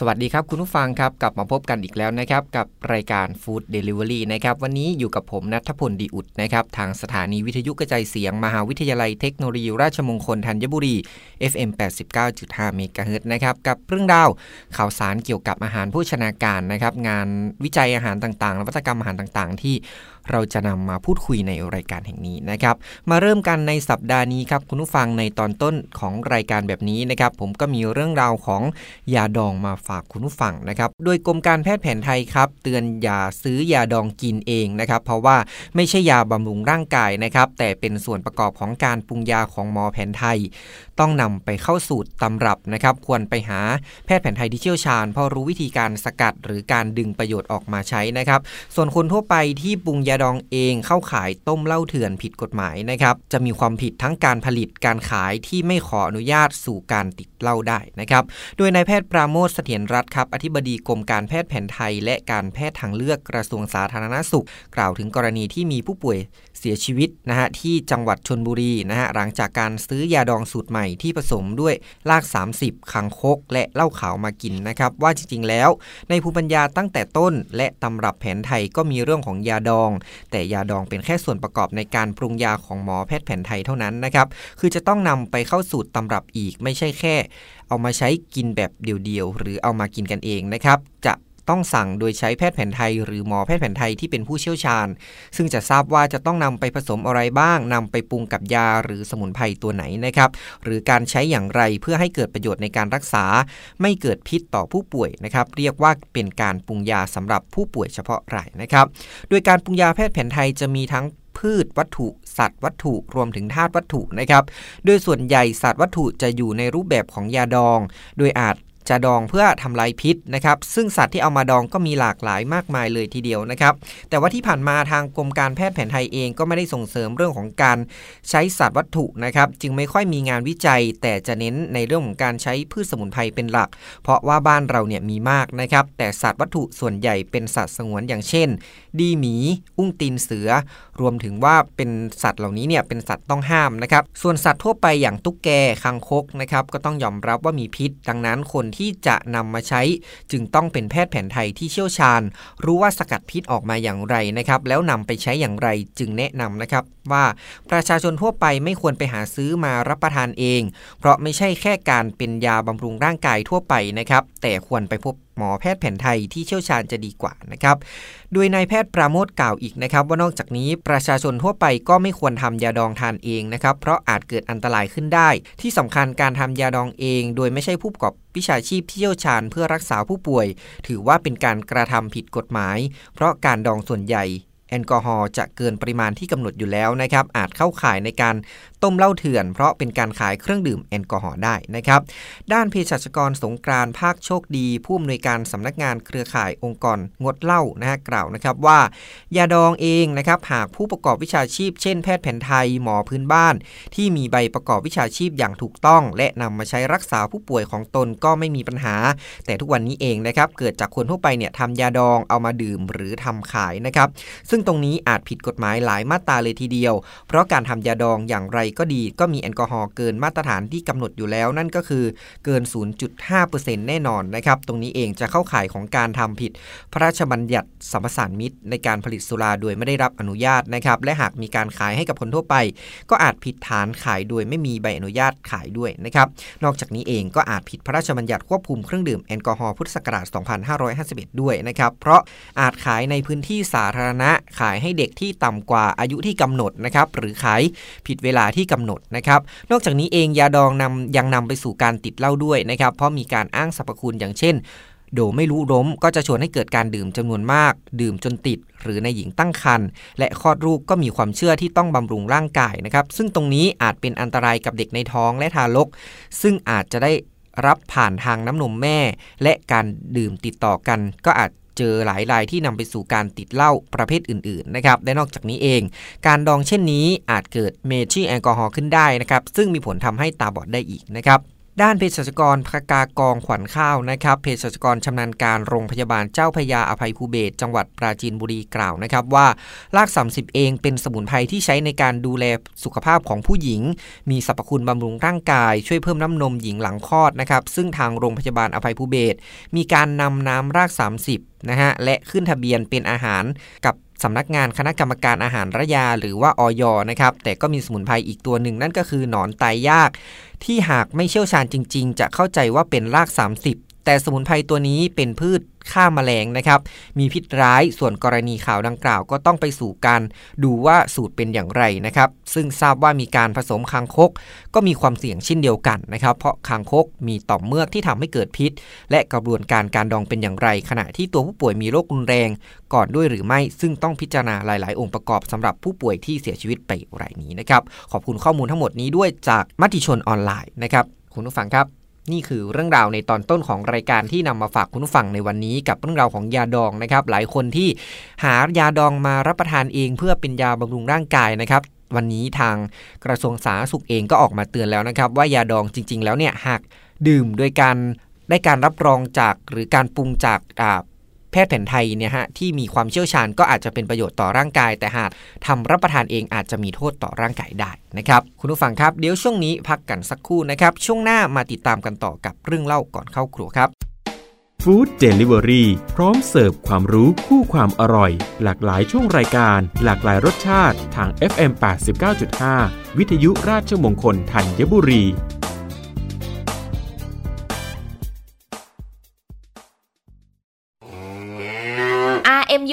สวัสดีครับคุณผู้ฟังครับกลับมาพบกันอีกแล้วนะครับ กับรายการ Food Delivery นะครับวันนี้อยู่กับผมนัทพลดีอุดนะครับทางสถานีวิทยุกระจายเสียง มหาวิทยาลัยเทคโนโลยีราชมงคลธัญบุรี FM 89.5เมกะเฮิรตนะครับกับเรื่องราวข่าวสารเกี่ยวกับอาหารผู้ชนาการนะครับงานวิจัยอาหารต่างๆนวัตกรรมอาหารต่างๆ ที่ เราจะนำมาพูดคุยในรายการแห่งนี้นะครับ มาเริ่มกันในสัปดาห์นี้ครับคุณผู้ฟังในตอนต้นของรายการแบบนี้นะครับ ผมก็มีเรื่องราวของยาดองมาฝากคุณผู้ฟังนะครับ โดยกรมการแพทย์แผนไทยครับ เตือนอย่าซื้อยาดองกินเองนะครับ เพราะว่าไม่ใช่ยาบำรุงร่างกายนะครับ แต่เป็นส่วนประกอบของการปรุงยาของหมอแผนไทย ต้องนำไปเข้าสูตรตำรับนะครับ ควรไปหาแพทย์แผนไทยที่เชี่ยวชาญเพราะรู้วิธีการสกัดหรือการดึงประโยชน์ออกมาใช้นะครับ ส่วนคนทั่วไปที่ปรุงยาาดองเองเข้าขายต้มเหล้าเถื่อนผิดกฎหมายนะครับ จะมีความผิดทั้งการผลิตการขายที่ไม่ขออนุญาตสู่การติดเหล้าได้นะครับ โดยนายแพทย์ปราโมทเสถียรรัตน์ครับอธิบดีกรมการแพทย์แผนไทย และการแพทย์ทางเลือกกระทรวงสาธารณสุข กล่าวถึงกรณีที่มีผู้ป่วยเสียชีวิตนะฮะที่จังหวัดชนบุรีนะฮะหลังจากการซื้อยาดองสูตรใหม่ที่ผสมด้วยราก 30คังคก และเหล้าขาวมากินนะครับ ว่าจริงๆแล้ว ในภูมิปัญญาตั้งแต่ต้น และตำรับแผนไทยก็มีเรื่องของยาดองแต่ยาดองเป็นแค่ส่วนประกอบในการปรุงยาของหมอแพทย์แผนไทยเท่านั้นนะครับคือจะต้องนำไปเข้าสูตรตำรับอีกไม่ใช่แค่ เอามาใช้กินแบบเดียวๆหรือเอามากินกันเองนะครับจะ ต้องสั่งโดยใช้แพทย์แผนไทย หรือหมอแพทย์แผนไทยที่เป็นผู้เชี่ยวชาญ ซึ่งจะทราบว่าจะต้องนำไปผสมอะไรบ้างนำไปปรุงกับยาหรือสมุนไพรตัวไหนนะครับ หรือการใช้อย่างไรเพื่อให้เกิดประโยชน์ในการรักษา ไม่เกิดพิษต่อผู้ป่วยนะครับ เรียกว่าเป็นการปรุงยาสำหรับผู้ป่วยเฉพาะรายนะครับ โดยการปรุงยาแพทย์แผนไทยจะมีทั้งพืชวัตถุ สัตว์วัตถุรวมถึงธาตุวัตถุนะครับ โดยส่วนใหญ่สัตว์วัตถุจะอยู่ในรูปแบบของยาดอง โดยอาจ จะดองเพื่อทำลายพิษนะครับซึ่งสัตว์ที่เอามาดองก็มีหลากหลายมากมายเลยทีเดียวนะครับ แต่ว่าที่ผ่านมาทางกรมการแพทย์แผนไทยเองก็ไม่ได้ส่งเสริมเรื่องของการใช้สัตว์วัตถุนะครับจึงไม่ค่อยมีงานวิจัย แต่จะเน้นในเรื่องของการใช้พืชสมุนไพรเป็นหลัก เพราะว่าบ้านเราเนี่ยมีมากนะครับแต่สัตว์วัตถุส่วนใหญ่เป็นสัตว์สงวนอย่างเช่น ดีหมี อุ้งตีนเสือ รวมถึงว่าเป็นสัตว์เหล่านี้เนี่ยเป็นสัตว์ต้องห้ามนะครับ ส่วนสัตว์ทั่วไปอย่างตุ๊กแกคังคกนะครับก็ต้องยอมรับว่ามีพิษ ดังนั้นคนที่จะนำมาใช้ จึงต้องเป็นแพทย์แผนไทยที่เชี่ยวชาญ รู้ว่าสกัดพิษออกมาอย่างไรนะครับแล้วนำไปใช้อย่างไรจึงแนะนำนะครับว่าประชาชนทั่วไปไม่ควรไปหาซื้อมารับประทานเอง เพราะไม่ใช่แค่การเป็นยาบำรุงร่างกายทั่วไปนะครับแต่ควรไปพบ หมอแพทย์แผนไทยที่เชี่ยวชาญจะดีกว่านะครับโดยนายแพทย์ปราโมทกล่าวอีกนะครับ ว่านอกจากนี้ประชาชนทั่วไปก็ไม่ควรทำยาดองทานเองนะครับ เพราะอาจเกิดอันตรายขึ้นได้ ที่สำคัญการทำยาดองเอง โดยไม่ใช่ผู้ประกอบวิชาชีพที่เชี่ยวชาญเพื่อรักษาผู้ป่วย ถือว่าเป็นการกระทำผิดกฎหมาย เพราะการดองส่วนใหญ่แอลกอฮอล์จะเกินปริมาณที่กำหนดอยู่แล้วนะครับ อาจเข้าข่ายในการต้มเหล้าเถื่อน เพราะเป็นการขายเครื่องดื่มแอลกอฮอล์ได้นะครับ ด้านเภสัชกรสงกรานภาคโชคดีผู้อำนวยการสำนักงานเครือข่ายองค์กรงดเหล้านะฮะกล่าวนะครับว่ายาดองเองนะครับหากผู้ประกอบวิชาชีพ เช่นแพทย์แผนไทยหมอพื้นบ้าน ที่มีใบประกอบวิชาชีพอย่างถูกต้อง และนำมาใช้รักษาผู้ป่วยของตนก็ไม่มีปัญหา แต่ทุกวันนี้เองนะครับเกิดจากคนทั่วไปเนี่ยทำยาดองเอามาดื่มหรือทำขายนะครับ ซึ่งตรงนี้อาจผิดกฎหมายหลายมาตราเลยทีเดียว เพราะการทำยาดองอย่างไรก็ดีก็มีแอลกอฮอล์เกินมาตรฐานที่กำหนดอยู่แล้ว นั่นก็คือเกิน 0.5%แน่นอนนะครับตรงนี้เองจะเข้าข่ายของการทำผิด พระราชบัญญัติสัมปสานมิตร ในการผลิตสุราโดยไม่ได้รับอนุญาตนะครับและหากมีการขายให้กับคนทั่วไป ก็อาจผิดฐานขายโดยไม่มีใบอนุญาตขายด้วยนะครับนอกจากนี้เองก็อาจผิดพระราชบัญญัติควบคุมเครื่องดื่มแอลกอฮอล์พุทธศักราช 2551 ด้วยนะครับเพราะอาจขายในพื้นที่สาธารณะขายให้เด็กที่ต่ำกว่าอายุที่กำหนดนะครับหรือขายผิดเวลาที่กำหนดนะครับ นอกจากนี้เองยาดองนำยังนำไปสู่การติดเหล้าด้วยนะครับ เพราะมีการอ้างสรรพคุณอย่างเช่น โดไม่รู้ล้มก็จะชวนให้เกิดการดื่มจำนวนมาก ดื่มจนติด หรือในหญิงตั้งครรภ์และคลอดลูกก็มีความเชื่อที่ต้องบำรุงร่างกายนะครับ ซึ่งตรงนี้อาจเป็นอันตรายกับเด็กในท้องและทารก ซึ่งอาจจะได้รับผ่านทางน้ำนมแม่ และการดื่มติดต่อกัน ก็อาจ เจอหลายรายที่นำไปสู่การติดเหล้าประเภทอื่นๆนะครับและนอกจากนี้เอง การดองเช่นนี้อาจเกิดเมทิลแอลกอฮอล์ขึ้นได้นะครับซึ่งมีผลทำให้ตาบอดได้อีกนะครับ ด้านเภสัชกรพกากองขวัญข้าวนะครับเภสัชกรชำนาญการโรงพยาบาลเจ้าพยาอภัยภูเบศจังหวัดปราจีนบุรีกล่าวนะครับว่าราก30เองเป็นสมุนไพรที่ใช้ในการดูแลสุขภาพของผู้หญิง มีสรรพคุณบำรุงร่างกาย ช่วยเพิ่มน้ำนมหญิงหลังคลอดนะครับซึ่งทางโรงพยาบาลอภัยภูเบศมีการนำน้ำราก 30นะฮะและขึ้นทะเบียนเป็นอาหารกับ สำนักงานคณะกรรมการอาหารระยาหรือว่าออยนะครับ แต่ก็มีสมุนไพรอีกตัวหนึ่งนั่นก็คือหนอนไตายยาก ที่หากไม่เชี่ยวชาญจริง ๆ จะเข้าใจว่าเป็นราก 30 แต่สมุนไพรตัวนี้เป็นพืชฆ่ามาแมลงนะครับ มีพิษร้ายส่วนกรณีข่าวดังกล่าวก็ต้องไปสู่การดูว่าสูตรเป็นอย่างไรนะครับ ซึ่งทราบว่ามีการผสมคางคก ก็มีความเสี่ยงเช่นเดียวกันนะครับ เพราะคางคกมีต่อมเมือกที่ทำให้เกิดพิษ และกระบวนการการดองเป็นอย่างไร ขณะที่ตัวผู้ป่วยมีโรครุนแรง ก่อนด้วยหรือไม่ ซึ่งต้องพิจารณาหลาย ๆ องค์ประกอบสำหรับผู้ป่วยที่เสียชีวิตไปรายนี้นะครับ ขอบคุณข้อมูลทั้งหมดนี้ด้วยจากมติชนออนไลน์นะครับ คุณผู้ฟังครับ นี่คือเรื่องราวในตอนต้นของรายการที่นำมาฝากคุณผู้ฟังในวันนี้กับเรื่องราวของยาดองนะครับ หลายคนที่หายาดองมารับประทานเองเพื่อเป็นยาบำรุงร่างกายนะครับวันนี้ทางกระทรวงสาธารณสุขเองก็ออกมาเตือนแล้วนะครับ ว่ายาดองจริง ๆ แล้วเนี่ยหากดื่มโดยการได้การรับรองจากหรือการปรุงจาก ทย์แผนไทยเนี่ยฮะที่มีความเชี่ยวชาญก็อาจจะเป็นประโยชน์ต่อร่างกาย แต่หากทำรับประทานเองอาจจะมีโทษต่อร่างกายได้นะครับคุณผู้ฟังครับเดี๋ยวช่วงนี้พักกันสักครู่นะครับช่วงหน้ามาติดตามกันต่อกับเรื่องเล่าก่อนเข้าครัวครับฟู้ดเดลิเวอรี่พร้อมเสิร์ฟความรู้คู่ความอร่อย หลากหลายช่วงรายการ หลากหลายรสชาติทาง FM 89.5 วิทยุราชมงคลธัญบุรี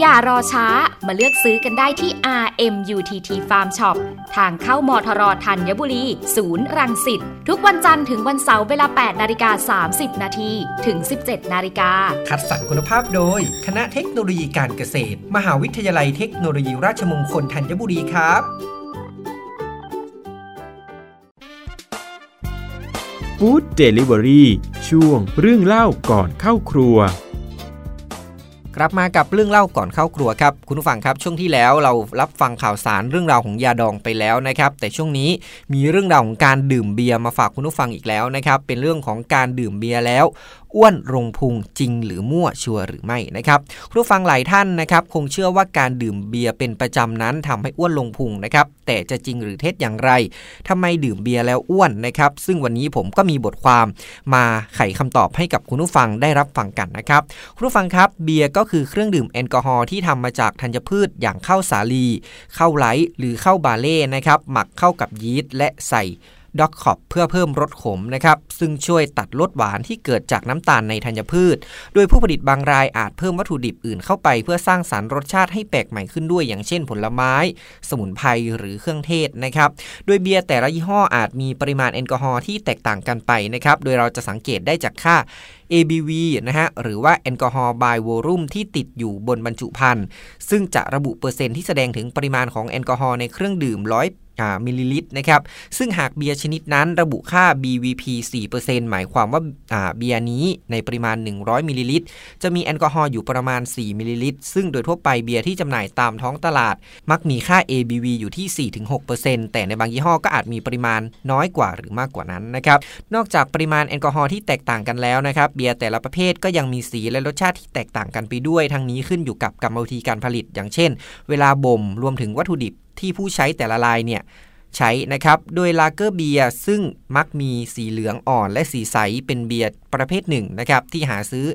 อย่ารอช้ามาเลือกซื้อกันได้ที่ RMUTT Farm Shop ทางเข้ามทรธัญบุรี ศูนย์รังสิตทุกวันจันทร์ถึงวันเสาร์เวลา 8 นาฬิกา 30 นาทีถึง 17 นาฬิกา คัดสรรคุณภาพโดย คณะเทคโนโลยีการเกษตร มหาวิทยาลัยเทคโนโลยีราชมงคลธัญบุรีครับฟู้ดเดลิเวอรี่ช่วงเรื่องเล่าก่อนเข้าครัว กลับมากับเรื่องเล่าก่อนเข้าครัวครับ คุณผู้ฟังครับช่วงที่แล้วเรารับฟังข่าวสารเรื่องราวของยาดองไปแล้วนะครับ แต่ช่วงนี้มีเรื่องราวของการดื่มเบียร์มาฝากคุณผู้ฟังอีกแล้วนะครับ เป็นเรื่องของการดื่มเบียร์แล้ว อ้วนรงพุงจริงหรือมั่วชัวหรือไม่นะครับคุณผู้ฟังหลายท่านนะครับคงเชื่อว่าการดื่มเบียร์เป็นประจำนั้นทำให้อ้วนลงพุงนะครับแต่จะจริงหรือเท็จอย่างไรทำไมดื่มเบียร์แล้วอ้วนนะครับซึ่งวันนี้ผมก็มีบทความมาไขคำตอบให้กับคุณผู้ฟังได้รับฟังกันนะครับคุณผู้ฟังครับเบียร์ก็คือเครื่องดื่มแอลกอฮอล์ที่ทำมาจากธัญพืชอย่างข้าวสาลีข้าวไรย์หรือข้าวบาร์เลย์นะครับหมักเข้ากับยีสต์และใส่ ดอกฮอปส์เพื่อเพิ่มรสขมนะครับซึ่งช่วยตัดรสหวานที่เกิดจากน้ำตาลในธัญพืช โดยผู้ผลิตบางรายอาจเพิ่มวัตถุดิบอื่นเข้าไป เพื่อสร้างสรรค์รสชาติให้แปลกใหม่ขึ้นด้วยอย่างเช่นผลไม้ สมุนไพรหรือเครื่องเทศนะครับโดยเบียร์แต่ละยี่ห้ออาจมีปริมาณแอลกอฮอล์ที่แตกต่างกันไปนะครับโดยเราจะสังเกตได้จากค่า ABV นะฮะหรือว่า alcohol by volume ที่ติดอยู่บนบรรจุภัณฑ์ซึ่งจะระบุเปอร์เซ็นต์ที่แสดงถึงปริมาณของแอลกอฮอล์ในเครื่องดื่มร้อย มิลลิลิตรนะครับ ซึ่งหากเบียร์ชนิดนั้นระบุค่า ABV 4%หมายความว่าเบียร์นี้ในปริมาณ 100มิลลิลิตรจะมีแอลกอฮอล์อยู่ประมาณ 4มิลลิลิตรซึ่งโดยทั่วไปเบียร์ที่จำหน่ายตามท้องตลาด มักมีค่า ABV อยู่ที่ 4-6%แต่ในบางยี่ห้อก็อาจมีปริมาณน้อยกว่าหรือมากกว่านั้นนะครับ นอกจากปริมาณแอลกอฮอล์ที่แตกต่างกันแล้วนะครับ เบียร์แต่ละประเภทก็ยังมีสีและรสชาติที่แตกต่างกันไปด้วย ทั้งนี้ขึ้นอยู่กับกรรมวิธีการผลิต อย่างเช่น เวลาบ่มรวมถึงวัตถุดิบ ที่ผู้ใช้แต่ละรายเนี่ยใช้นะครับ โดยลาเกอร์เบียร์ซึ่งมักมีสีเหลืองอ่อนและสีใสเป็นเบียร์ประเภทหนึ่งนะครับที่หาซื้อ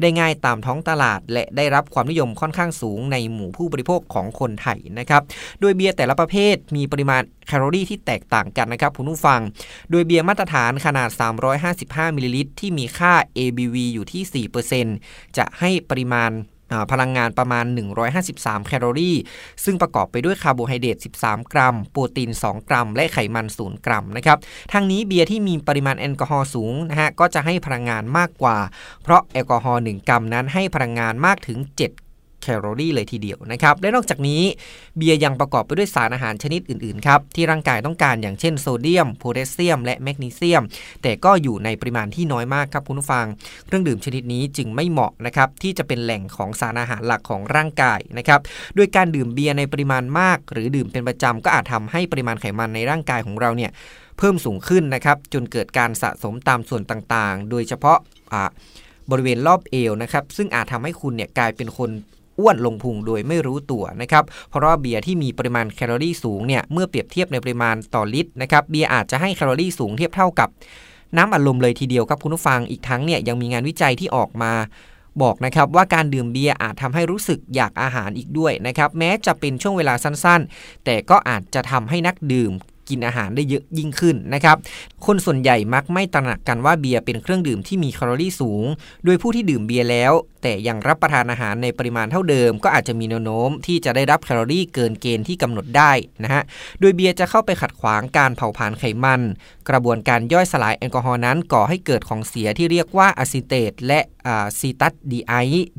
ได้ง่ายตามท้องตลาด และได้รับความนิยมค่อนข้างสูงในหมู่ผู้บริโภคของคนไทยนะครับ โดยเบียร์แต่ละประเภทมีปริมาณแคลอรี่ที่แตกต่างกันนะครับคุณผู้ฟัง โดยเบียร์มาตรฐานขนาด 355มิลลิลิตรที่มีค่า ABV อยู่ที่ 4%จะให้ปริมาณ พลังงานประมาณ 153 แคลอรี่ ซึ่งประกอบไปด้วยคาร์โบไฮเดรต 13 กรัม โปรตีน 2 กรัม และไขมัน 0 กรัมนะครับทั้งนี้เบียร์ที่มีปริมาณแอลกอฮอล์สูงนะฮะก็จะให้พลังงานมากกว่า เพราะแอลกอฮอล์1กรัมนั้นให้พลังงานมากถึง 7 แคลอรี่เลยทีเดียวนะครับ และนอกจากนี้เบียร์ยังประกอบไปด้วยสารอาหารชนิดอื่นๆครับที่ร่างกายต้องการอย่างเช่นโซเดียมโพแทสเซียม และแมกนีเซียม แต่ก็อยู่ในปริมาณที่น้อยมากครับคุณผู้ฟัง เครื่องดื่มชนิดนี้จึงไม่เหมาะนะครับที่จะเป็นแหล่งของสารอาหารหลักของร่างกายนะครับโดยการดื่มเบียร์ในปริมาณมาก หรือดื่มเป็นประจำก็อาจทำให้ปริมาณไขมันในร่างกายของเราเนี่ยเพิ่มสูงขึ้นนะครับจนเกิดการสะสมตามส่วนต่างๆ โดยเฉพาะบริเวณรอบเอวนะครับซึ่งอาจทำให้คุณเนี่ยกลายเป็นคน อ้วนลงพุงโดยไม่รู้ตัวนะครับ เพราะว่าเบียร์ที่มีปริมาณแคลอรี่สูงเนี่ย เมื่อเปรียบเทียบในปริมาณต่อลิตรนะครับ เบียร์อาจจะให้แคลอรี่สูงเทียบเท่ากับน้ำอัดลมเลยทีเดียวครับคุณผู้ฟัง อีกทั้งเนี่ยยังมีงานวิจัยที่ออกมาบอกนะครับว่าการดื่มเบียร์อาจทำให้รู้สึกอยากอาหารอีกด้วยนะครับแม้จะเป็นช่วงเวลาสั้นๆ แต่ก็อาจจะทำให้นักดื่ม กินอาหารได้เยอะยิ่งขึ้นนะครับ คนส่วนใหญ่มักไม่ตระหนักกันว่าเบียร์เป็นเครื่องดื่มที่มีแคลอรี่สูง โดยผู้ที่ดื่มเบียร์แล้ว แต่ยังรับประทานอาหารในปริมาณเท่าเดิม ก็อาจจะมีแนวโน้มที่จะได้รับแคลอรี่เกินเกณฑ์ที่กำหนดได้นะฮะ โดยเบียร์จะเข้าไปขัดขวางการเผาผลาญไขมัน กระบวนการย่อยสลายแอลกอฮอล์นั้นก่อให้เกิดของเสียที่เรียกว่าอะซิเตตและอะซีทัลดีไฮด์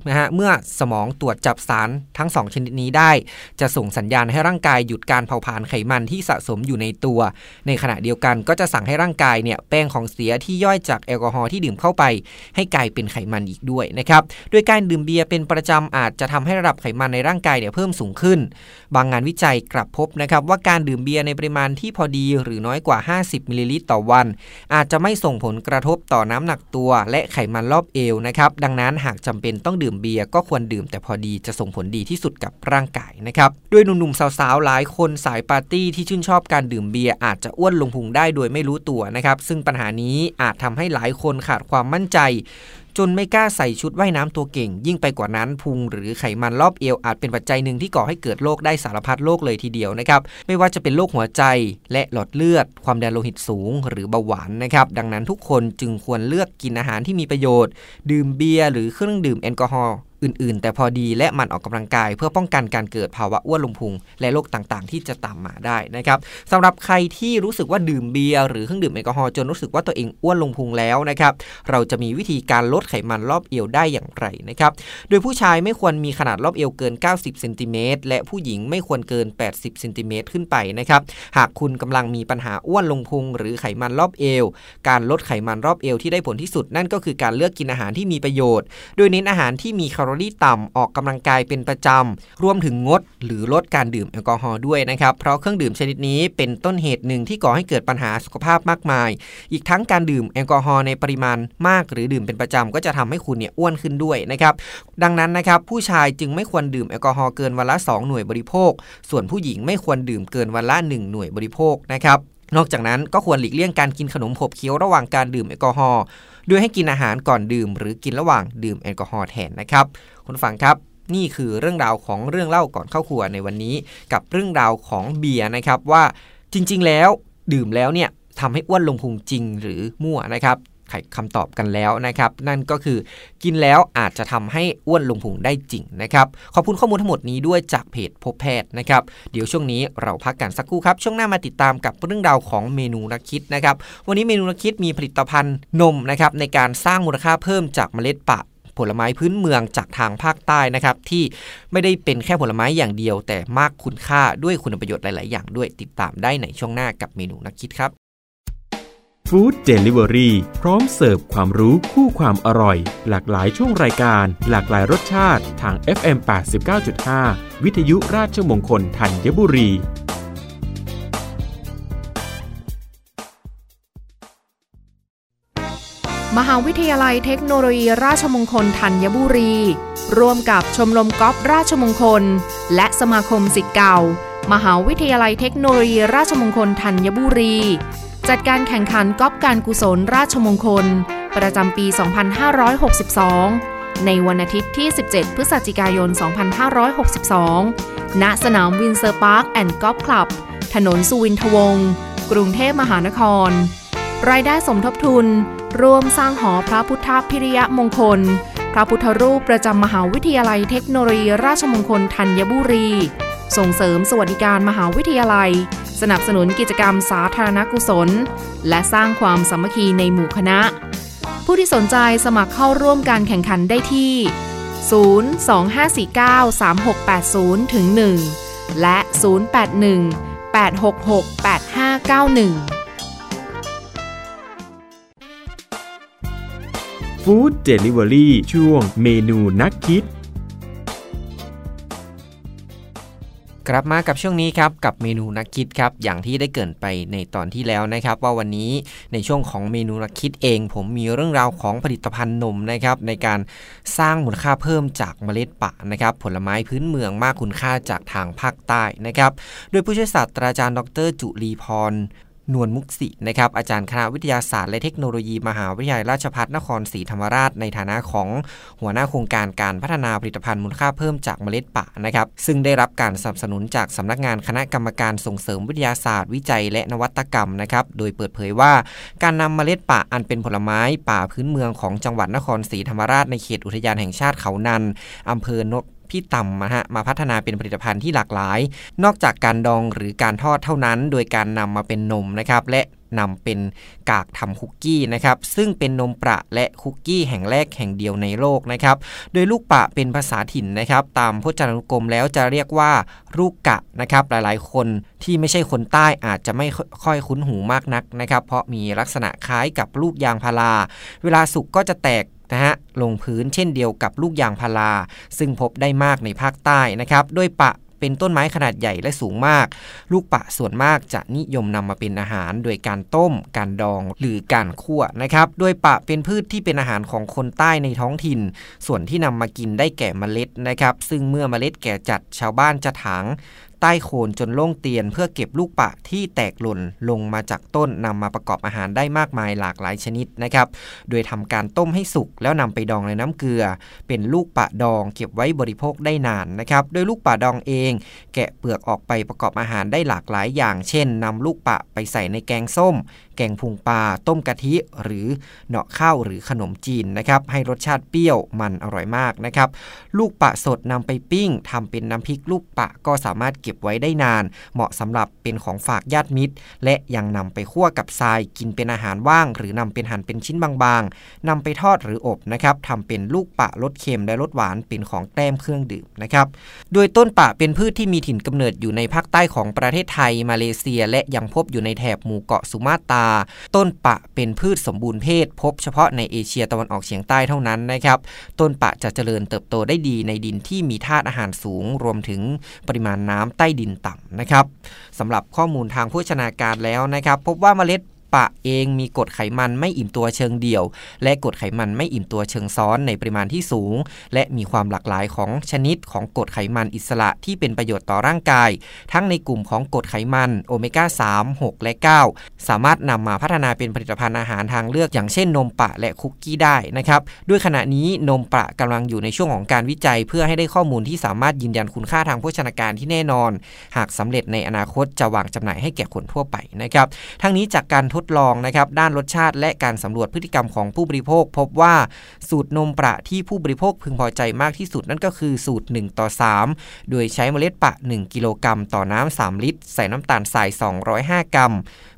นะฮะเมื่อสมองตรวจจับสารทั้ง 2 ชนิดนี้ได้ จะส่งสัญญาณให้ร่างกายหยุดการเผาผลาญไขมันที่สะสมอยู่ในตัว ในขณะเดียวกันก็จะสั่งให้ร่างกายเนี่ยแปลงของเสียที่ย่อยจากแอลกอฮอล์ที่ดื่มเข้าไป ให้กลายเป็นไขมันอีกด้วยนะครับโดยการดื่มเบียร์เป็นประจำอาจจะทำให้ระดับไขมันในร่างกายเนี่ยเพิ่มสูงขึ้น บางงานวิจัยกลับพบนะครับว่าการดื่มเบียร์ในปริมาณที่พอดีหรือน้อยกว่า 50มิลลิลิตรต่อวัน อาจจะไม่ส่งผลกระทบต่อน้ำหนักตัว และไขมันรอบเอวนะครับดังนั้นหากจำเป็นต้องดื่มเบียร์ก็ควรดื่มแต่พอดีจะส่งผลดีที่สุดกับร่างกายนะครับด้วยหนุ่มๆสาวๆหลายคนสายปาร์ตี้ที่ชื่นชอบการดื่มเบียร์อาจจะอ้วนลงพุงได้โดยไม่รู้ตัวนะครับ ซึ่งปัญหานี้อาจทำให้หลายคนขาดความมั่นใจ จนไม่กล้าใส่ชุดว่ายน้ำตัวเก่ง ยิ่งไปกว่านั้นพุงหรือไขมันรอบเอวอาจเป็นปัจจัยหนึ่งที่ก่อให้เกิดโรคได้สารพัดโรคเลยทีเดียวนะครับไม่ว่าจะเป็นโรคหัวใจ และหลอดเลือด ความดันโลหิตสูง หรือเบาหวานนะครับดังนั้นทุกคนจึงควรเลือกกินอาหารที่มีประโยชน์ ดื่มเบียร์หรือเครื่องดื่มแอลกอฮอล์ อื่นๆ แต่พอดีและหมั่นออกกำลังกาย เพื่อป้องกันการเกิดภาวะอ้วนลงพุง และโรคต่างๆ ที่จะตามมาได้นะครับสำหรับใครที่รู้สึกว่าดื่มเบียร์หรือเครื่องดื่มแอลกอฮอล์จนรู้สึกว่าตัวเองอ้วนลงพุงแล้วนะครับเราจะมีวิธีการลดไขมันรอบเอวได้อย่างไรนะครับโดยผู้ชายไม่ควรมีขนาดรอบเอวเกิน 90เซนติเมตรและผู้หญิงไม่ควรเกิน 80เซนติเมตรขึ้นไปนะครับหากคุณกำลังมีปัญหาอ้วนลงพุง หรือไขมันรอบเอว การลดไขมันรอบเอวที่ได้ผลที่สุดนั่นก็คือการเลือกกินอาหารที่มีประโยชน์ โดยเน้นอาหารที่มีแคลอรี่ต่ำออกกกำลังกายเป็นประจำรวมถึงงด หรือลดการดื่มแอลกอฮอล์ด้วยนะครับ เพราะเครื่องดื่มชนิดนี้เป็นต้นเหตุหนึ่งที่ก่อให้เกิดปัญหาสุขภาพมากมาย อีกทั้งการดื่มแอลกอฮอล์ในปริมาณมาก หรือดื่มเป็นประจำก็จะทำให้คุณเนี่ยอ้วนขึ้นด้วยนะครับ ดังนั้นนะครับผู้ชายจึงไม่ควรดื่มแอลกอฮอล์เกินวันละ 2 หน่วยบริโภค ส่วนผู้หญิงไม่ควรดื่มเกินวันละ 1 หน่วยบริโภคนะครับนอกจากนั้นก็ควรหลีกเลี่ยงการกินขนมขบเคี้ยวระหว่างการดื่มแอลกอฮอล์ โดยให้กินอาหารก่อนดื่ม หรือกินระหว่างดื่มแอลกอฮอล์แทนนะครับคุณฟังครับนี่คือเรื่องราวของเรื่องเล่าก่อนเข้าครัวในวันนี้ กับเรื่องราวของเบียร์นะครับว่าจริงๆแล้วดื่มแล้วเนี่ยทำให้อ้วนลงพุงจริงหรือมั่วนะครับ ไขคำตอบกันแล้วนะครับ นั่นก็คือกินแล้วอาจจะทำให้อ้วนลงพุงได้จริงนะครับ ขอบคุณข้อมูลทั้งหมดนี้ด้วยจากเพจพบแพทย์นะครับ เดี๋ยวช่วงนี้เราพักกันสักครู่ครับ ช่วงหน้ามาติดตามกับเรื่องราวของเมนูนักคิดนะครับ วันนี้เมนูนักคิดมีผลิตภัณฑ์นมนะครับในการสร้างมูลค่าเพิ่มจากเมล็ดปะผลไม้พื้นเมืองจากทางภาคใต้นะครับ ที่ไม่ได้เป็นแค่ผลไม้อย่างเดียว แต่มากคุณค่าด้วยคุณประโยชน์หลาย ๆ อย่างด้วยติดตามได้ในช่วงหน้ากับเมนูนักคิดครับ ฟู้ดเดลิเวอรี่พร้อมเสิร์ฟความรู้คู่ความอร่อย หลากหลายช่วงรายการ หลากหลายรสชาติทาง FM 89.5 วิทยุราชมงคลธัญบุรี มหาวิทยาลัยเทคโนโลยีราชมงคลธัญบุรี ร่วมกับชมรมกอล์ฟราชมงคล และสมาคมศิษย์เก่า มหาวิทยาลัยเทคโนโลยีราชมงคลธัญบุรี จัดการแข่งขันกอล์ฟการกุศลราชมงคล ประจำปี 2562 ในวันอาทิตย์ที่ 17 พฤศจิกายน 2562 ณ สนามวินเซอร์พาร์คแอนด์กอล์ฟคลับ ถนนสุวินทวงศ์ กรุงเทพมหานคร รายได้สมทบทุน ร่วมสร้างหอพระพุทธพิริยมงคล พระพุทธรูปประจำมหาวิทยาลัยเทคโนโลยีราชมงคลธัญบุรี ส่งเสริมสวัสดิการมหาวิทยาลัย สนับสนุนกิจกรรมสาธารณกุศล และสร้างความสามัคคีในหมู่คณะ ผู้ที่สนใจสมัครเข้าร่วมการแข่งขันได้ที่ 025493680ถึง1และ 081 866 8591 ฟู้ดเดลิเวอรี่ช่วงเมนูนักคิด กลับมากับช่วงนี้ครับกับเมนูนักคิดครับอย่างที่ได้เกินไปในตอนที่แล้วนะครับ ว่าวันนี้ในช่วงของเมนูนักคิดเอง ผมมีเรื่องราวของผลิตภัณฑ์นมนะครับในการสร้างมูลค่าเพิ่มจากเมล็ดปะนะครับผลไม้พื้นเมืองมากคุณค่าจากทางภาคใต้นะครับโดยผู้ช่วยศาสตราจารย์ดร จุลีพร นวลมุกสินะครับอาจารย์คณะวิทยาศาสตร์และเทคโนโลยีมหาวิทยาลัยราชภัฏนครศรีธรรมราช ในฐานะของหัวหน้าโครงการการพัฒนาผลิตภัณฑ์มูลค่าเพิ่มจากเมล็ดปะนะครับซึ่งได้รับการสนับสนุนจากสำนักงานคณะกรรมการส่งเสริมวิทยาศาสตร์ วิจัย และนวัตกรรมนะครับโดยเปิดเผยว่า การนำเมล็ดปะอันเป็นผลไม้ป่าพื้นเมืองของจังหวัดนครศรีธรรมราชในเขตอุทยานแห่งชาติเขานันอำเภอน พี่ต่ำนะฮะมาพัฒนาเป็นผลิตภัณฑ์ที่หลากหลาย นอกจากการดองหรือการทอดเท่านั้น โดยการนำมาเป็นนมนะครับและนำเป็นกากทำคุกกี้นะครับซึ่งเป็นนมประและคุกกี้แห่งแรกแห่งเดียวในโลกนะครับโดยลูกปะเป็นภาษาถิ่นนะครับตามพจนานุกรมแล้วจะเรียกว่าลูกกะนะครับหลายๆ คนที่ไม่ใช่คนใต้อาจจะไม่ค่อยคุ้นหูมากนักนะครับเพราะมีลักษณะคล้ายกับลูกยางพารา เวลาสุกก็จะแตก นะฮะลงพื้นเช่นเดียวกับลูกยางพารา ซึ่งพบได้มากในภาคใต้นะครับโดยปะเป็นต้นไม้ขนาดใหญ่และสูงมาก ลูกปะส่วนมากจะนิยมนำมาเป็นอาหาร โดยการต้ม การดอง หรือการคั่วนะครับ โดยปะเป็นพืชที่เป็นอาหารของคนใต้ในท้องถิ่น ส่วนที่นำมากินได้แก่เมล็ดนะครับ ซึ่งเมื่อเมล็ดแก่จัดชาวบ้านจะถาง ใต้โคนจนโล่งเตียนเพื่อเก็บลูกปะที่แตกหล่นลงมาจากต้นนำมาประกอบอาหารได้มากมายหลากหลายชนิดนะครับ โดยทำการต้มให้สุกแล้วนำไปดองในน้ำเกลือ เป็นลูกปะดองเก็บไว้บริโภคได้นานนะครับ โดยลูกปะดองเอง แกะเปลือกออกไปประกอบอาหารได้หลากหลายอย่าง เช่นนำลูกปะไปใส่ในแกงส้ม แกงพุงปลา ต้มกะทิ หรือเนาะข้าวหรือขนมจีนนะครับให้รสชาติเปรี้ยวมันอร่อยมากนะครับลูกปะสดนำไปปิ้งทำเป็นน้ำพริกลูกปะก็สามารถเก็บไว้ได้นาน เหมาะสำหรับเป็นของฝากญาติมิตร และยังนำไปคั่วกับทรายกินเป็นอาหารว่าง หรือนำเป็นหั่นเป็นชิ้นบางๆนำไปทอดหรืออบนะครับทำเป็นลูกปะรสเค็มและรสหวานเป็นของแต้มเครื่องดื่มนะครับโดยต้นปะเป็นพืชที่มีถิ่นกำเนิดอยู่ในภาคใต้ของประเทศไทยมาเลเซีย และยังพบอยู่ในแถบหมู่เกาะสุมาตราต้นปะเป็นพืชสมบูรณ์เพศ พบเฉพาะในเอเชียตะวันออกเฉียงใต้เท่านั้นนะครับ ต้นปะจะเจริญเติบโตได้ดีในดินที่มีธาตุอาหารสูง รวมถึงปริมาณน้ำใต้ดินต่ำนะครับสำหรับข้อมูลทางโภชนาการแล้วนะครับ พบว่าเมล็ด ปะเองมีกรดไขมันไม่อิ่มตัวเชิงเดี่ยว และกรดไขมันไม่อิ่มตัวเชิงซ้อนในปริมาณที่สูง และมีความหลากหลายของชนิดของกรดไขมันอิสระที่เป็นประโยชน์ต่อร่างกาย ทั้งในกลุ่มของกรดไขมันโอเมก้า 3 6 และ 9 สามารถนำมาพัฒนาเป็นผลิตภัณฑ์อาหารทางเลือกอย่างเช่นนมปะและคุกกี้ได้นะครับด้วยขณะนี้นมปะกำลังอยู่ในช่วงของการวิจัย เพื่อให้ได้ข้อมูลที่สามารถยืนยันคุณค่าทางโภชนาการที่แน่นอน หากสำเร็จในอนาคตจะวางจำหน่ายให้แก่คนทั่วไปนะครับทั้งนี้จากการทดดลองนะครับด้านรสชาติ และการสำรวจพฤติกรรมของผู้บริโภค พบว่าสูตรนมประที่ผู้บริโภคพึงพอใจมากที่สุดนั่นก็คือสูตร 1 ต่อ 3 โดยใช้เมล็ดปะ 1 กิโลกรัมต่อน้ำ 3 ลิตร ใส่น้ำตาลทราย 205 กรัม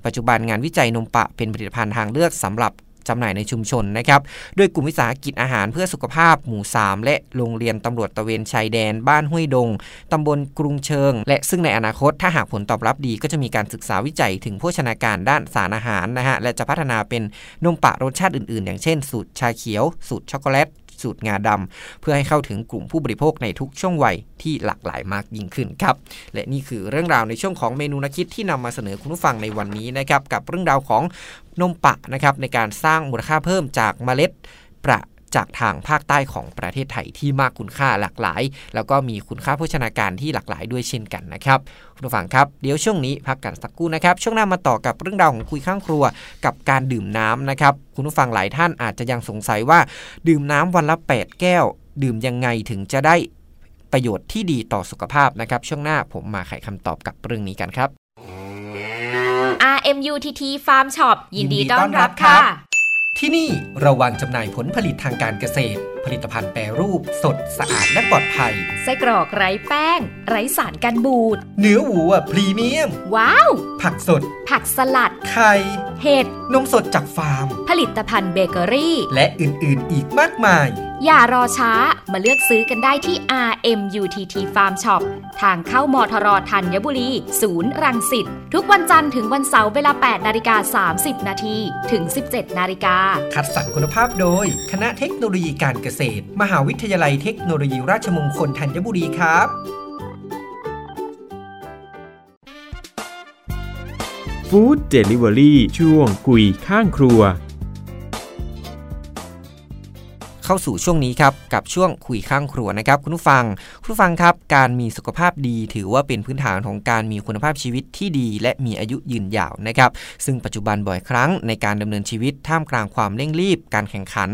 ปัจจุบันงานวิจัยนมปะเป็นผลิตภัณฑ์ทางเลือกสำหรับ จำหน่ายในชุมชนนะครับโดยกลุ่มวิสาหกิจอาหารเพื่อสุขภาพหมู่ 3 และโรงเรียนตำรวจตะเวนชายแดน บ้านห้วยดงตำบลกรุงเชิง และซึ่งในอนาคตถ้าหากผลตอบรับดีก็จะมีการศึกษาวิจัยถึงโภชนาการด้านสารอาหารนะฮะและจะพัฒนาเป็นนมปะรสชาติอื่นๆ อย่างเช่น สูตรชาเขียว สูตรช็อกโกแลต สูตรงาดำเพื่อให้เข้าถึงกลุ่มผู้บริโภคในทุกช่วงวัยที่หลากหลายมากยิ่งขึ้นครับ และนี่คือเรื่องราวในช่วงของเมนูนักคิดที่นำมาเสนอคุณผู้ฟังในวันนี้นะครับกับเรื่องราวของนมปะนะครับในการสร้างมูลค่าเพิ่มจากเมล็ดประ จากทางภาคใต้ของประเทศไทยที่มากคุณค่าหลากหลาย แล้วก็มีคุณค่าโภชนาการที่หลากหลายด้วยเช่นกันนะครับคุณผู้ฟังครับเดี๋ยวช่วงนี้พักกันสักครู่นะครับ ช่วงหน้ามาต่อกับเรื่องราวของคุยข้างครัวกับการดื่มน้ำนะครับคุณผู้ฟังหลายท่านอาจจะยังสงสัยว่า ดื่มน้ำวันละ 8 แก้ว ดื่มยังไงถึงจะได้ประโยชน์ที่ดีต่อสุขภาพนะครับ ช่วงหน้าผมมาไขคำตอบกับเรื่องนี้กันครับ RMUTT Farm Shop ยินดีต้อนรับค่ะ ที่นี่เราวางจำหน่ายผลผลิตทางการเกษตรผลิตภัณฑ์แปรรูป สดสะอาดและปลอดภัย ไส้กรอกไร้แป้ง ไร้สารกันบูด เนื้อวัวพรีเมียม ว้าว ผักสด ผักสลัด ไข่ เห็ด นมสดจากฟาร์ม ผลิตภัณฑ์เบเกอรี่ และอื่น ๆ อีกมากมาย อย่ารอช้ามาเลือกซื้อกันได้ที่ RMUTT Farm Shop ทางเข้ามอทรธัญบุรี ศูนย์รังสิต ทุกวันจันทร์ถึงวันเสาร์เวลา 8 นาฬิกา 30 นาที ถึง 17 นาฬิกา คัดสรรคุณภาพโดย คณะเทคโนโลยีการเกษตร มหาวิทยาลัยเทคโนโลยีราชมงคลธัญบุรีครับ Food Delivery ช่วงคุยข้างครัว เข้าสู่ช่วงนี้ครับกับช่วงคุยข้างครัวนะครับคุณผู้ฟังคุณผู้ฟังครับ การมีสุขภาพดีถือว่าเป็นพื้นฐานของการมีคุณภาพชีวิตที่ดี และมีอายุยืนยาวนะครับ ซึ่งปัจจุบันบ่อยครั้งในการดำเนินชีวิตท่ามกลางความเร่งรีบ การแข่งขัน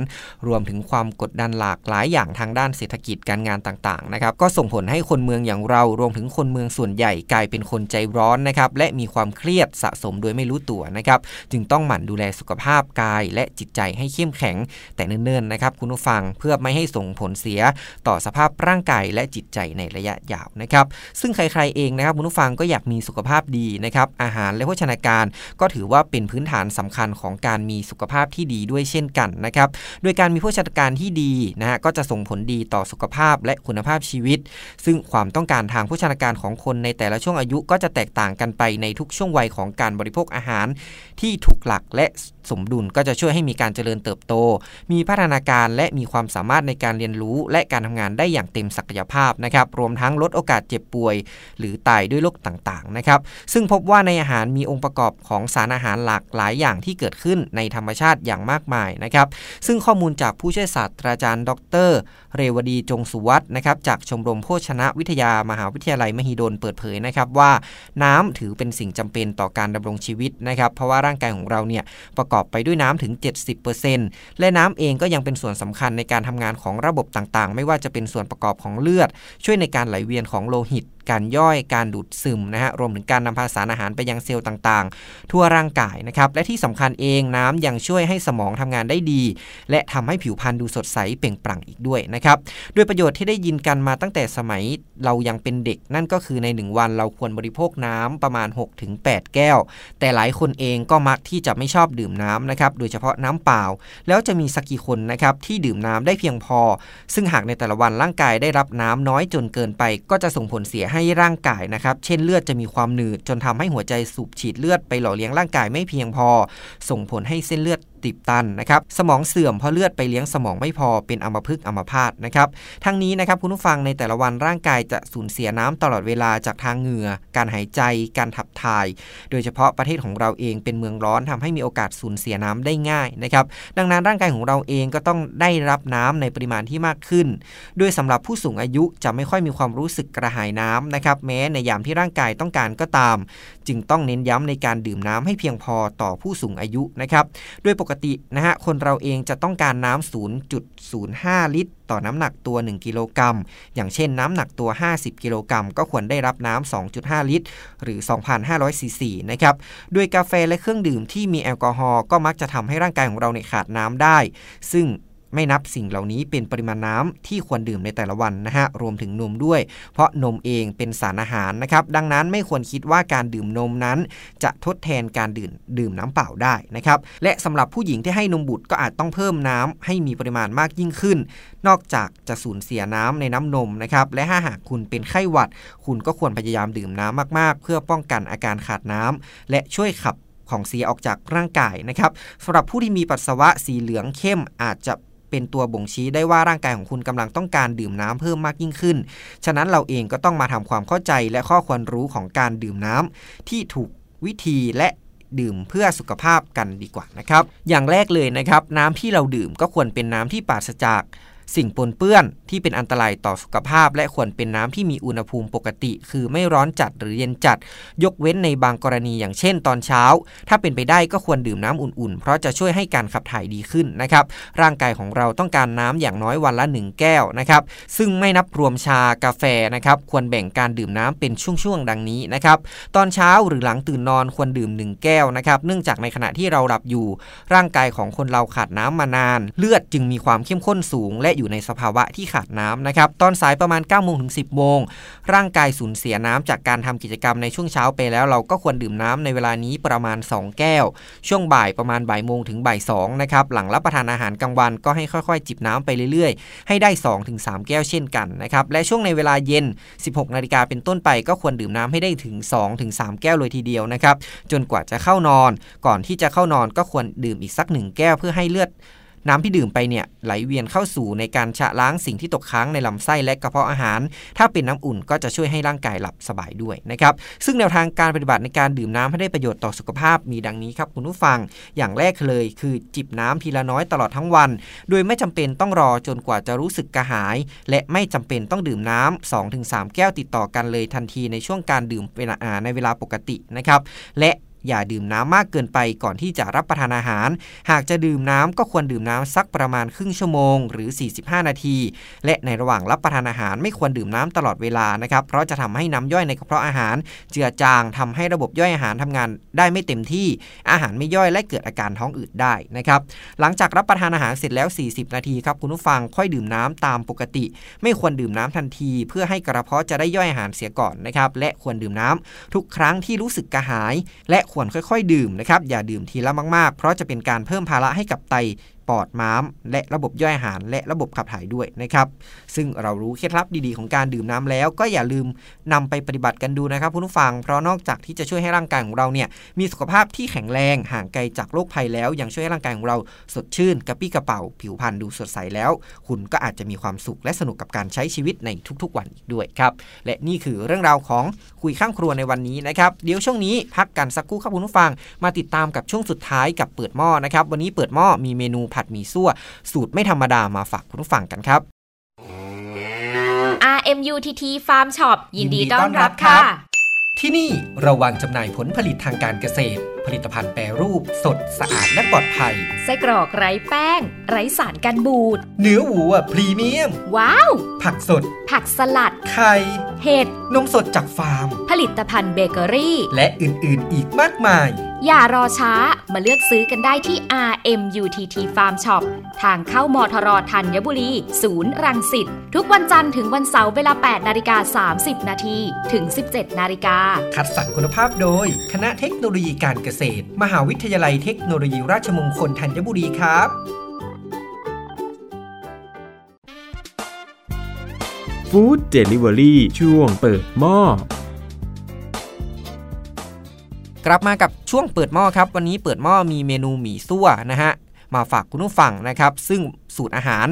รวมถึงความกดดันหลากหลายอย่างทางด้านเศรษฐกิจการงานต่างๆนะครับก็ส่งผลให้คนเมืองอย่างเรารวมถึงคนเมืองส่วนใหญ่กลายเป็นคนใจร้อนนะครับและมีความเครียดสะสมโดยไม่รู้ตัวนะครับจึงต้องหมั่นดูแลสุขภาพกายและจิตใจให้เข้มแข็งแต่เนิ่นๆนะครับคุณผู้ฟังเพื่อไม่ให้ส่งผลเสียต่อสภาพร่างกายและจิตใจในระยะยาวนะครับ ซึ่งใครๆเองนะครับคุณผู้ฟังก็อยากมีสุขภาพดีนะครับ อาหารและโภชนาการก็ถือว่าเป็นพื้นฐานสำคัญของการมีสุขภาพที่ดีด้วยเช่นกันนะครับ โดยการมีโภชนาการที่ดีนะฮะก็จะส่งผลดีต่อสุขภาพและคุณภาพชีวิต ซึ่งความต้องการทางโภชนาการของคนในแต่ละช่วงอายุก็จะแตกต่างกันไปในทุกช่วงวัยของการบริโภคอาหารที่ถูกหลักและ สมดุลก็จะช่วยให้มีการเจริญเติบโต มีพัฒนาการและมีความสามารถในการเรียนรู้และการทำงานได้อย่างเต็มศักยภาพนะครับรวมทั้งลดโอกาสเจ็บป่วย หรือตายด้วยโรคต่างๆนะครับซึ่งพบว่าในอาหารมีองค์ประกอบของสารอาหารหลากหลายอย่างที่เกิดขึ้นในธรรมชาติอย่างมากมายนะครับซึ่งข้อมูลจากผู้ช่วยศาสตราจารย์ ดร เรวดีจงสุวัฒนะครับจากชมรมโภชนะวิทยามหาวิทยาลัยมหิดลเปิดเผยนะครับว่าน้ำถือเป็นสิ่งจำเป็นต่อการดำรงชีวิตนะครับเพราะว่าร่างกายของเราเนี่ยประกอบไปด้วยน้ำถึง 70%และน้ำเองก็ยังเป็นส่วนสำคัญในการทำงานของระบบต่างๆ ไม่ว่าจะเป็นส่วนประกอบของเลือด ช่วยในการไหลเวียนของโลหิต การย่อยการดูดซึมนะฮะรวมถึงการนำพาสารอาหารไปยังเซลล์ต่างๆ ทั่วร่างกายนะครับและที่สำคัญเองน้ำยังช่วยให้สมองทำงานได้ดี และทำให้ผิวพรรณดูสดใสเปล่งปลั่งอีกด้วยนะครับด้วยประโยชน์ที่ได้ยินกันมาตั้งแต่สมัยเรายังเป็นเด็ก นั่นก็คือใน 1 วันเราควรบริโภคน้ำประมาณ 6-8 แก้ว แต่หลายคนเองก็มักที่จะไม่ชอบดื่มน้ำนะครับโดยเฉพาะน้ำเปล่า แล้วจะมีสักกี่คนนะครับที่ดื่มน้ำได้เพียงพอ ซึ่งหากในแต่ละวันร่างกายได้รับน้ำน้อยจนเกินไป ก็จะส่งผลเสียให้ให้ร่างกายนะครับ เช่นเลือดจะมีความหนืด จนทำให้หัวใจสูบฉีดเลือดไปหล่อเลี้ยงร่างกายไม่เพียงพอ ส่งผลให้เส้นเลือด ตีบตันนะครับสมองเสื่อมเพราะเลือดไปเลี้ยงสมองไม่พอเป็นอัมพฤกษ์อัมพาตนะครับทั้งนี้นะครับคุณผู้ฟังในแต่ละวันร่างกายจะสูญเสียน้ำตลอดเวลาจากทางเหงื่อ การหายใจ การขับถ่าย โดยเฉพาะประเทศของเราเองเป็นเมืองร้อนทำให้มีโอกาสสูญเสียน้ำได้ง่ายนะครับดังนั้นร่างกายของเราเองก็ต้องได้รับน้ำในปริมาณที่มากขึ้น โดยสำหรับผู้สูงอายุจะไม่ค่อยมีความรู้สึกกระหายน้ำนะครับแม้ในยามที่ร่างกายต้องการก็ตาม จึงต้องเน้นย้ำในการดื่มน้ำให้เพียงพอต่อผู้สูงอายุนะครับโดยปกตินะฮะคนเราเองจะต้องการน้ำ0.05 ลิตร ต่อน้ำหนักตัว 1 กิโลกรัม อย่างเช่นน้ำหนักตัว 50 กิโลกรัม ก็ควรได้รับน้ำ 2.5 ลิตร หรือ 2,500ซีซีนะครับด้วยกาแฟและเครื่องดื่มที่มีแอลกอฮอล์ก็มักจะทำให้ร่างกายของเราเนี่ยขาดน้ำได้ ซึ่ง ไม่นับสิ่งเหล่านี้เป็นปริมาณน้ำที่ควรดื่มในแต่ละวันนะฮะรวมถึงนมด้วย เพราะนมเองเป็นสารอาหารนะครับดังนั้นไม่ควรคิดว่าการดื่มนมนั้น จะทดแทนการดื่มดื่มน้ำเปล่าได้นะครับและสำหรับผู้หญิงที่ให้นมบุตรก็อาจต้องเพิ่มน้ำให้มีปริมาณมากยิ่งขึ้น นอกจากจะสูญเสียน้ำในน้ำนมนะครับและถ้าหากคุณเป็นไข้หวัด คุณก็ควรพยายามดื่มน้ำมากๆ เพื่อป้องกันอาการขาดน้ำและช่วยขับของเสียออกจากร่างกายนะครับสำหรับผู้ที่มีปัสสาวะสีเหลืองเข้มอาจจะ เป็นตัวบ่งชี้ได้ว่าร่างกายของคุณกำลังต้องการดื่มน้ำเพิ่มมากยิ่งขึ้น ฉะนั้นเราเองก็ต้องมาทำความเข้าใจและข้อควรรู้ของการดื่มน้ำที่ถูกวิธีและดื่มเพื่อสุขภาพกันดีกว่านะครับ อย่างแรกเลยนะครับ น้ำที่เราดื่มก็ควรเป็นน้ำที่ปราศจาก สิ่งปนเปื้อนที่เป็นอันตรายต่อสุขภาพ และควรเป็นน้ำที่มีอุณหภูมิปกติ คือไม่ร้อนจัดหรือเย็นจัด ยกเว้นในบางกรณีอย่างเช่นตอนเช้า ถ้าเป็นไปได้ก็ควรดื่มน้ำอุ่นๆ เพราะจะช่วยให้การขับถ่ายดีขึ้นนะครับร่างกายของเราต้องการน้ำอย่างน้อยวันละ 1 แก้วนะครับซึ่งไม่นับรวมชากาแฟนะครับควรแบ่งการดื่มน้ำเป็นช่วงๆดังนี้นะครับตอนเช้าหรือหลังตื่นนอนควรดื่ม 1 แก้วนะครับเนื่องจากในขณะที่เราหลับอยู่ ร่างกายของคนเราขาดน้ำมานาน เลือดจึงมีความเข้มข้นสูง และอยู่ในสภาวะที่ขาดน้ำนะครับ ตอนสายประมาณ9ก้าโมงถึง10บโมงร่างกายสูญเสียน้ำจากการทำกิจกรรมในช่วงเช้าไปแล้ว เราก็ควรดื่มน้ำในเวลานี้ประมาณ 2 แก้ว ช่วงบ่ายประมาณบ่ายโมงถึงบ่ายสองนะครับ หลังรับประทานอาหารกลางวันก็ให้ค่อยๆ จิบน้ำไปเรื่อยๆ ให้ได้ 2-3 แก้วเช่นกันนะครับ และช่วงในเวลาเย็น 16 นาฬิกาเป็นต้นไปก็ควรดื่มน้ำให้ได้ถึง 2-3 แก้วเลยทีเดียวนะครับ จนกว่าจะเข้านอน ก่อนที่จะเข้านอนก็ควรดื่มอีกสักหนึ่งแก้วเพื่อให้เลือด น้ำที่ดื่มไปเนี่ยไหลเวียนเข้าสู่ในการชะล้างสิ่งที่ตกค้างในลำไส้และกระเพาะอาหาร ถ้าเป็นน้ำอุ่นก็จะช่วยให้ร่างกายหลับสบายด้วยนะครับ ซึ่งแนวทางการปฏิบัติในการดื่มน้ำให้ได้ประโยชน์ต่อสุขภาพมีดังนี้ครับคุณผู้ฟัง อย่างแรกเลยคือจิบน้ำทีละน้อยตลอดทั้งวัน โดยไม่จำเป็นต้องรอจนกว่าจะรู้สึกกระหาย และไม่จำเป็นต้องดื่มน้ำ2-3 แก้วติดต่อกันเลยทันทีในช่วงการดื่มเวลาในเวลาปกตินะครับและ อย่าดื่มน้ำมากเกินไปก่อนที่จะรับประทานอาหาร หากจะดื่มน้ำก็ควรดื่มน้ำสักประมาณครึ่งชั่วโมง หรือ 45 นาที และในระหว่างรับประทานอาหารไม่ควรดื่มน้ำตลอดเวลานะครับ เพราะจะทำให้น้ำย่อยในกระเพาะอาหาร เจือจางทำให้ระบบย่อยอาหารทำงานได้ไม่เต็มที่ อาหารไม่ย่อยและเกิดอาการท้องอืดได้นะครับ หลังจากรับประทานอาหารเสร็จแล้ว 40 นาทีครับคุณผู้ฟังค่อยดื่มน้ำตามปกติ ไม่ควรดื่มน้ำทันที เพื่อให้กระเพาะจะได้ย่อยอาหารเสียก่อนนะครับและควรดื่มน้ำทุกครั้งที่รู้สึกกระหาย และควรค่อย ๆ ดื่มนะครับ อย่าดื่มทีละมากๆ เพราะจะเป็นการเพิ่มภาระให้กับไต ปอดม้าม และระบบย่อยอาหาร และระบบขับถ่ายด้วยนะครับซึ่งเรารู้เคล็ดลับดีๆของการดื่มน้ำแล้ว ก็อย่าลืมนำไปปฏิบัติกันดูนะครับคุณผู้ฟัง เพราะนอกจากที่จะช่วยให้ร่างกายของเราเนี่ยมีสุขภาพที่แข็งแรงห่างไกลจากโรคภัยแล้ว ยังช่วยให้ร่างกายของเราสดชื่นกระปี้กระเป๋า ผิวพรรณดูสดใสแล้ว คุณก็อาจจะมีความสุขและสนุกกับการใช้ชีวิตในทุกๆวันอีกด้วยครับและนี่คือเรื่องราวของคุยข้างครัวในวันนี้นะครับเดี๋ยวช่วงนี้พักกันสักครู่ครับคุณผู้ฟัง มาติดตามกับช่วงสุดท้ายกับเปิดหม้อนะครับวันนี้เปิดหม้อมีเมนูผัดหมี่ซั่ว สูตรไม่ธรรมดามาฝากคุณผู้ฟังกันครับ RMUTT Farm Shop ยินดีต้อนรับค่ะ ที่นี่เราวางจำหน่ายผลผลิตทางการเกษตร ผลิตภัณฑ์แปรรูป สดสะอาดและปลอดภัย ไส้กรอกไร้แป้ง ไร้สารกันบูด เนื้อวัวพรีเมียม ว้าว ผักสด ผักสลัด ไข่ เห็ด นมสดจากฟาร์ม ผลิตภัณฑ์เบเกอรี่ และอื่นๆ อีกมากมาย อย่ารอช้ามาเลือกซื้อกันได้ที่ RMUTT Farm Shop ทางเข้ามทร.ธัญบุรี ศูนย์รังสิตทุกวันจันทร์ถึงวันเสาร์เวลา 8 นาฬิกา 30 นาทีถึง 17 นาฬิกา คัดสรรคุณภาพโดย คณะเทคโนโลยีการเกษตร มหาวิทยาลัยเทคโนโลยีราชมงคลธัญบุรีครับ Food Delivery ช่วงเปิดหม้อ กลับมากับช่วงเปิดหม้อครับ วันนี้เปิดหม้อมีเมนูหมี่ซั่วนะฮะมาฝากคุณผู้ฟังนะครับ ซึ่งสูตรอาหาร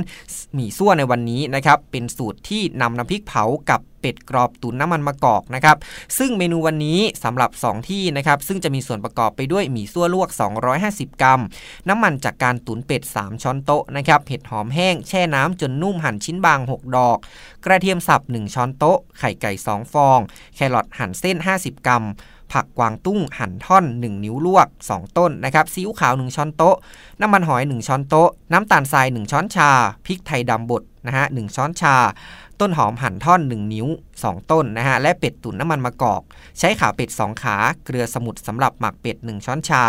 หมี่ซั่วในวันนี้นะครับ เป็นสูตรที่นำน้ำพริกเผากับเป็ดกรอบตุ๋นน้ำมันมะกอกนะครับ ซึ่งเมนูวันนี้สำหรับ 2 ที่นะครับ ซึ่งจะมีส่วนประกอบไปด้วยหมี่ซั่วลวก 250 กรัม น้ำมันจากการตุ๋นเป็ด 3 ช้อนโต๊ะนะครับ เห็ดหอมแห้งแช่น้ำจนนุ่มหั่นชิ้นบาง 6 ดอก กระเทียมสับ 1 ช้อนโต๊ะ ไข่ไก่ 2 ฟอง แครอทหั่นเส้น 50 กรัม ผักกวางตุ้งหั่นท่อน 1 นิ้วลวก 2 ต้นนะครับซีอิ๊วขาว 1 ช้อนโต๊ะ น้ำมันหอย 1 ช้อนโต๊ะ น้ำตาลทราย 1 ช้อนชา พริกไทยดำบดนะฮะ 1 ช้อนชา ต้นหอมหั่นท่อน 1 นิ้ว 2 ต้นนะฮะ และเป็ดตุ๋นน้ำมันมะกอก ใช้ขาเป็ด 2 ขา เกลือสมุนสำหรับหมักเป็ด 1 ช้อนชา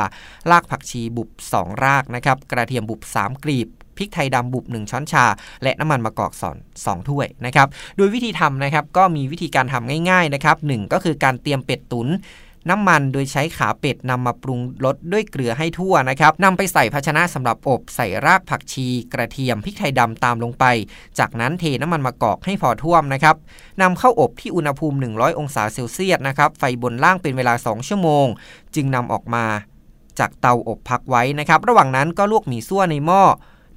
รากผักชีบุบ 2 รากนะครับ กระเทียมบุบ 3 กลีบพริกไทยดำบุบ 1 ช้อนชา และน้ำมันมะกอกสอน2ถ้วยนะครับ โดยวิธีทำนะครับก็มีวิธีการทำง่ายๆนะครับหก็คือการเตรียมเป็ดตุ๋น น้ำมันโดยใช้ขาเป็ดนำมาปรุงรสด้วยเกลือให้ทั่วนะครับนำไปใส่ภาชนะสำหรับอบใส่รากผักชี กระเทียมพริกไทยดำตามลงไป จากนั้นเทน้ำมันมะกอกให้พอท่วมนะครับนำเข้าอบที่อุณหภูมิ 100 องศาเซลเซียสนะครับไฟบนล่างเป็นเวลา 2 ชั่วโมง จึงนำออกมาจากเตาอบพักไว้นะครับ ระหว่างนั้นก็ลวกหมี่ซั่วในหม้อ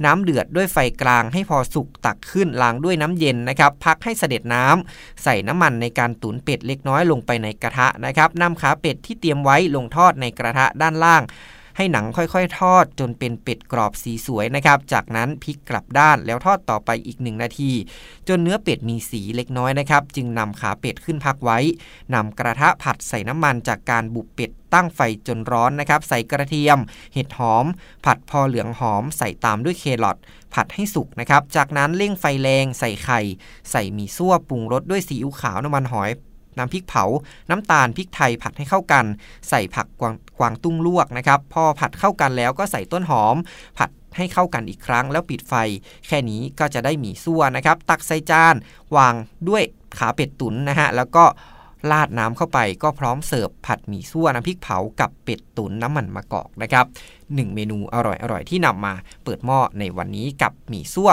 น้ำเดือดด้วยไฟกลางให้พอสุกตักขึ้นล้างด้วยน้ำเย็นนะครับพักให้เสด็จน้ำใส่น้ำมันในการตุ๋นเป็ดเล็กน้อยลงไปในกระทะนะครับนำขาเป็ดที่เตรียมไว้ลงทอดในกระทะด้านล่าง ให้หนังค่อยๆ ทอดจนเป็นเป็ดกรอบสีสวยนะครับ จากนั้นพลิกกลับด้านแล้วทอดต่อไปอีกหนึ่งนาที จนเนื้อเป็ดมีสีเล็กน้อยนะครับ จึงนำขาเป็ดขึ้นพักไว้นำกระทะผัดใส่น้ำมันจากการบุบเป็ดตั้งไฟจนร้อนนะครับ ใส่กระเทียม เห็ดหอม ผัดพอเหลืองหอม ใส่ตามด้วยเครอทผัดให้สุกนะครับ จากนั้นเร่งไฟแรงใส่ไข่ ใส่มีซั่วปรุงรสด้วยซีอิ๊วขาวน้ำมันหอย น้ำพริกเผา น้ำตาลพริกไทยผัดให้เข้ากัน ใส่ผักกวางกวางตุ้งลวกนะครับพอผัดเข้ากันแล้วก็ใส่ต้นหอม ผัดให้เข้ากันอีกครั้งแล้วปิดไฟ แค่นี้ก็จะได้หมี่ซั่วนะครับ ตักใส่จาน วางด้วยขาเป็ดตุ๋นนะฮะแล้วก็ราดน้ำเข้าไปก็พร้อมเสิร์ฟผัดหมี่ซั่วน้ำพริกเผากับเป็ดตุ๋นน้ำมันมะกอกนะครับหนึ่งเมนูอร่อยๆที่นำมาเปิดหม้อในวันนี้กับหมี่ซั่ว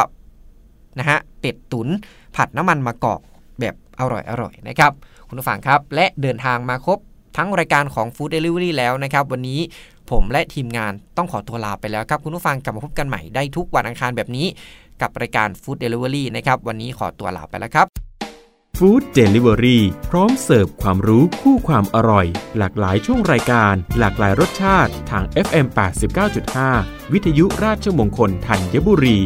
นะฮะเป็ดตุ๋นผัดน้ำมันมะกอกแบบอร่อยๆนะครับ คุณผู้ฟังครับ และเดินทางมาครบทั้งรายการของ Food Delivery แล้วนะครับ วันนี้ผมและทีมงานต้องขอตัวลาไปแล้วครับ คุณผู้ฟังกลับมาพบกันใหม่ได้ทุกวันอังคารแบบนี้ กับรายการ Food Delivery นะครับวันนี้ขอตัวลาไปแล้วครับฟู้ดเดลิเวอรี่พร้อมเสิร์ฟความรู้คู่ความอร่อย หลากหลายช่วงรายการ หลากหลายรสชาติทาง FM 89.5 วิทยุราชมงคลธัญบุรี